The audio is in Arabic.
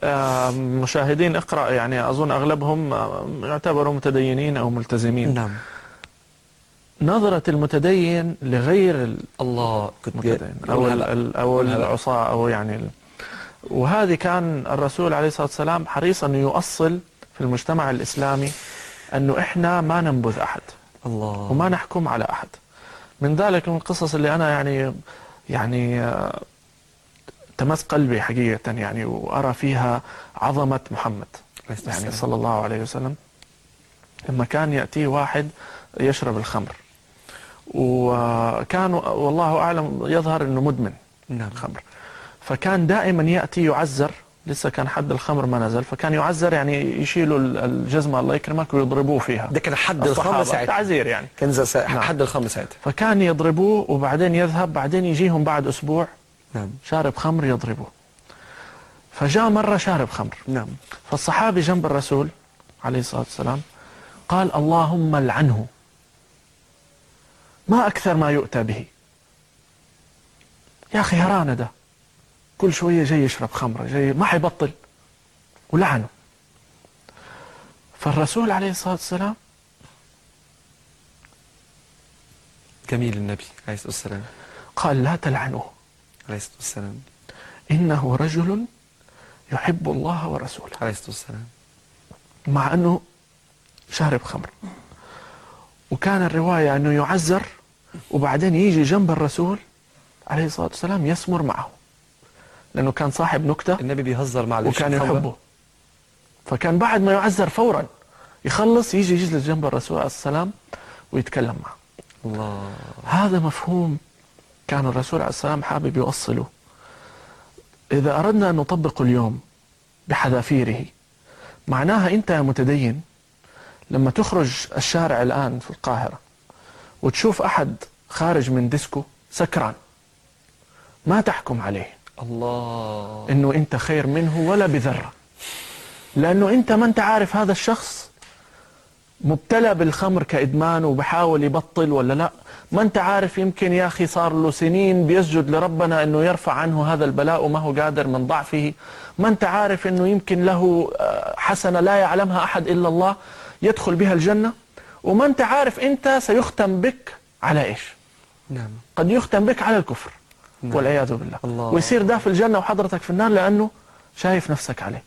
آه، مشاهدين اقرأ يعني أظن أغلبهم آه، يعتبروا متدينين أو ملتزمين. نعم. نظرة المتدين لغير ال- الله المتدين أو أو. العصاة أو يعني وهذه كان الرسول عليه الصلاة والسلام حريص أنه يؤصل في المجتمع الإسلامي أنه إحنا ما ننبذ أحد. الله. وما نحكم على أحد. من ذلك من القصص اللي أنا يعني يعني آه، تمس قلبي حقيقة يعني وأرى فيها عظمة محمد. يعني. صلى الله عليه وسلم. لما كان يأتيه واحد يشرب الخمر. وكان والله أعلم يظهر أنه مدمن نعم. الخمر. فكان دائما يأتي يعزر لسه كان حد الخمر ما نزل. فكان يعزر يعني يشيلوا الجزمة الله يكرمك ويضربوه فيها. ده كان حد الخمر ساعتها. تعزير يعني. كان نعم. حد الخمر ساعتها. فكان يضربوه وبعدين يذهب بعدين يجيهم بعد أسبوع. نعم. شارب خمر يضربوه فجاء مرة شارب خمر. نعم. فالصحابي جنب الرسول عليه الصلاة والسلام قال اللهم لعنه. ما أكثر ما يؤتى به. يا أخي هرانا ده. كل شوية جاي يشرب خمرة جاي ما حيبطل. ولعنه. فالرسول عليه الصلاة والسلام جميل النبي عليه الصلاة والسلام. قال لا تلعنوه عليه الصلاة والسلام. إنه رجل يحب الله ورسوله. عليه الصلاة والسلام. مع أنه شارب خمر. وكان الرواية أنه يعزر وبعدين يجي جنب الرسول عليه الصلاة والسلام يسمر معه. لأنه كان صاحب نكتة النبي بيهزر مع وكان. يحبه. فكان بعد ما يعزر فورا يخلص يجي يجلس جنب الرسول عليه السلام ويتكلم معه. الله. هذا مفهوم كان الرسول عليه السلام حابب يوصله. إذا أردنا أن نطبق اليوم بحذافيره معناها أنت يا متدين لما تخرج الشارع الآن في القاهرة وتشوف أحد خارج من ديسكو سكران ما تحكم عليه؟ الله. إنه أنت خير منه ولا بذرة لأنه أنت ما أنت عارف هذا الشخص مبتلى بالخمر كإدمان وبحاول يبطل ولا لا؟ ما أنت عارف يمكن يا أخي صار له سنين بيسجد لربنا إنه يرفع عنه هذا البلاء وما هو قادر من ضعفه. ما أنت عارف إنه يمكن له آه، حسنة لا يعلمها أحد إلا الله يدخل بها الجنة؟ وما أنت عارف أنت سيختم بك على إيش؟ نعم. قد يختم بك على الكفر نعم. والعياذ بالله. الله. ويصير ده في الجنة وحضرتك في النار لأنه شايف نفسك عليه.